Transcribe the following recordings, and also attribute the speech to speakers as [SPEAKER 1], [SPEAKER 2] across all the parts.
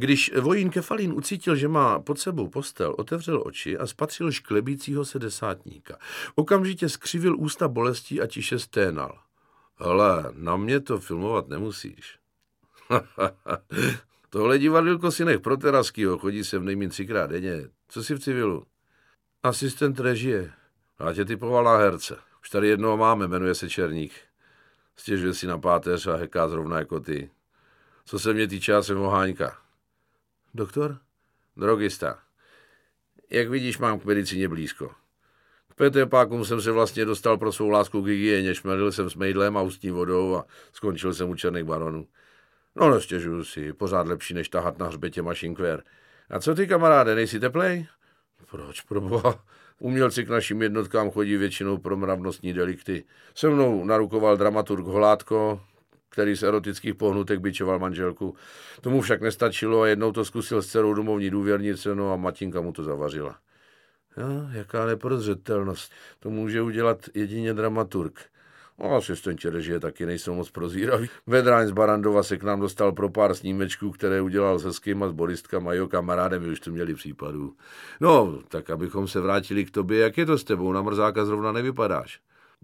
[SPEAKER 1] Když vojín Kefalín ucítil, že má pod sebou postel, otevřel oči a spatřil šklebícího se desátníka. Okamžitě skřivil ústa bolestí a tiše sténal. Ale na mě to filmovat nemusíš. Tohle divadilko si nech pro Teraskýho, chodí se v nejmín třikrát denně. Co si v civilu? Asistent režie. A tě typoval na herce. Už tady jednoho máme, jmenuje se Černík. Stěžuje si na páteř a heká zrovna jako ty. Co se mě týče, já jsem oháňka.
[SPEAKER 2] Doktor?
[SPEAKER 1] Drogista. Jak vidíš, mám k medicíně blízko. K PT pákům jsem se vlastně dostal pro svou lásku k hygieně, šmelil jsem s mejdlem a ústní vodou a skončil jsem u černých baronů. No nestěžuju si, pořád lepší, než tahat na hřbetě mašinkvér. A co ty, kamaráde, nejsi teplej?
[SPEAKER 2] Proč, proboha?
[SPEAKER 1] Umělci k našim jednotkám chodí většinou pro mravnostní delikty. Se mnou narukoval dramaturg Holátko, který z erotických pohnutek byčoval manželku. Tomu však nestačilo a jednou to zkusil s dcerou domovní důvěrnice, no a matinka mu to zavařila.
[SPEAKER 2] Jo, jaká neprozřetelnost. To může udělat jedině dramaturg.
[SPEAKER 1] No, asistenti režie taky nejsou moc prozíraví. Vedráň z Barandova se k nám dostal pro pár snímečků, které udělal se skýma, s boristkama a jeho kamarádem, už tu měli případů. No, tak abychom se vrátili k tobě, jak je to s tebou? Na mrzáka zrovna nevypadáš.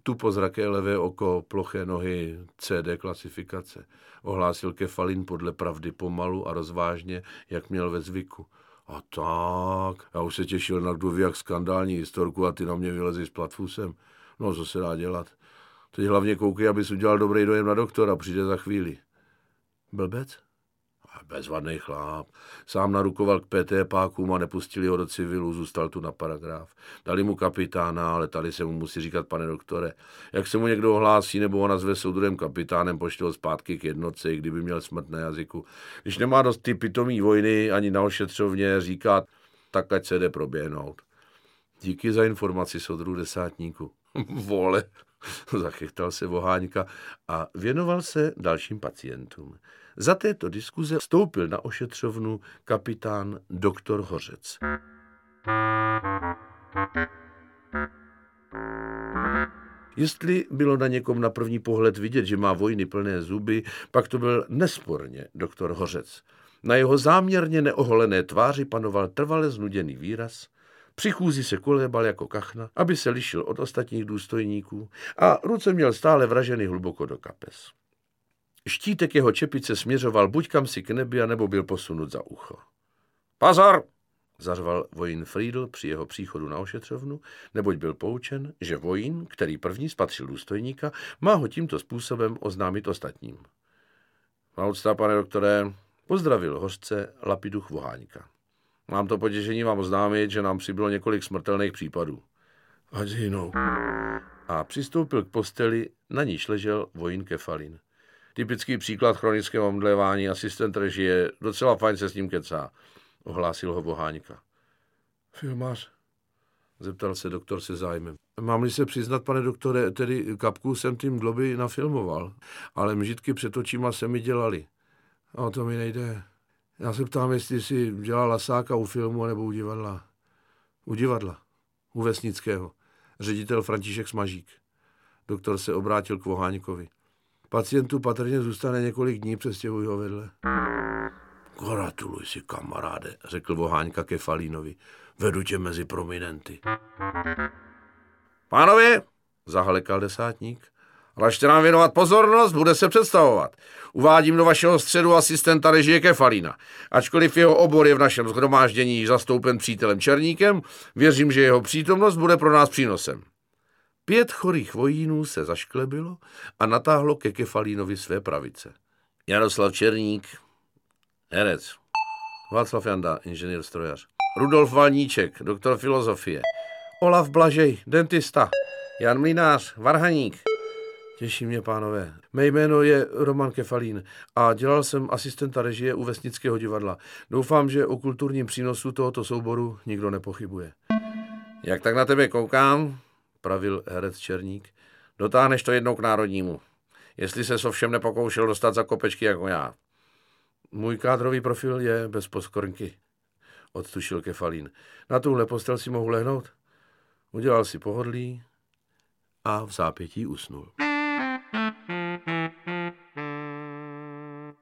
[SPEAKER 2] Tu pozraké levé oko, ploché nohy, CD klasifikace. Ohlásil Kefalin podle pravdy pomalu a rozvážně, jak měl ve zvyku.
[SPEAKER 1] A tak, já už se těšil na kdo jak skandální historku a ty na mě vylezí s platfusem. No, co se dá dělat? Teď hlavně koukej, abys udělal dobrý dojem na doktora, přijde za chvíli.
[SPEAKER 2] Blbec?
[SPEAKER 1] Bezvadný chláp. Sám narukoval k PT pákům a nepustili ho do civilu, zůstal tu na paragraf. Dali mu kapitána, ale tady se mu musí říkat, pane doktore. Jak se mu někdo ohlásí nebo ho nazve soudrem kapitánem, pošle ho zpátky k jednotce, kdyby měl smrt na jazyku. Když nemá dost ty pitomý vojny ani na ošetřovně říkat, tak ať se jde proběhnout.
[SPEAKER 2] Díky za informaci, soudru desátníku.
[SPEAKER 1] Vole, zachytal se Voháňka a věnoval se dalším pacientům. Za této diskuze vstoupil na ošetřovnu kapitán doktor Hořec. Jestli bylo na někom na první pohled vidět, že má vojny plné zuby, pak to byl nesporně doktor Hořec. Na jeho záměrně neoholené tváři panoval trvale znuděný výraz, při chůzi se kolébal jako kachna, aby se lišil od ostatních důstojníků a ruce měl stále vraženy hluboko do kapes. Štítek jeho čepice směřoval buď kam si k nebi, nebo byl posunut za ucho. Pozor! zařval vojín Friedl při jeho příchodu na ošetřovnu, neboť byl poučen, že vojín, který první spatřil důstojníka, má ho tímto způsobem oznámit ostatním. Má pane doktore, pozdravil hořce Lapiduch Voháňka. Mám to potěšení vám oznámit, že nám přibylo několik smrtelných případů.
[SPEAKER 2] Ať.
[SPEAKER 1] A přistoupil k posteli, na níž ležel vojín Kefalin. Typický příklad chronického omdlévání, asistent režie, docela fajn se s ním kecá, ohlásil ho Boháňka.
[SPEAKER 2] Filmář? Zeptal se doktor se zájmem. Mám-li se přiznat, pane doktore, tedy kapku jsem tím dloby nafilmoval, ale mžitky před očima se mi dělali. A o to mi nejde. Já se ptám, jestli si dělal lasáka u filmu nebo u divadla. U divadla. U Vesnického. Ředitel František Smažík. Doktor se obrátil k Voháňkovi. Pacientu patrně zůstane několik dní, přestěhuj ho vedle.
[SPEAKER 1] Gratuluj si, kamaráde, řekl Voháňka Kefalínovi. Vedu tě mezi prominenty. Pánovi, zahalekal desátník, Lažte nám věnovat pozornost, bude se představovat. Uvádím do vašeho středu asistenta režie Kefalína. Ačkoliv jeho obor je v našem zhromáždění zastoupen přítelem Černíkem, věřím, že jeho přítomnost bude pro nás přínosem. Pět chorých vojínů se zašklebilo a natáhlo ke Kefalínovi své pravice. Jaroslav Černík, herec. Václav Janda, inženýr strojař. Rudolf Valníček, doktor filozofie. Olaf Blažej, dentista. Jan Mlinář, varhaník.
[SPEAKER 2] Těší mě, pánové. Mé jméno je Roman Kefalín a dělal jsem asistenta režie u Vesnického divadla. Doufám, že o kulturním přínosu tohoto souboru nikdo nepochybuje.
[SPEAKER 1] Jak tak na tebe koukám, pravil herec Černík, dotáhneš to jednou k národnímu. Jestli se ovšem nepokoušel dostat za kopečky jako já.
[SPEAKER 2] Můj kádrový profil je bez poskornky, odtušil Kefalín. Na tuhle postel si mohu lehnout? Udělal si pohodlí a v zápětí usnul.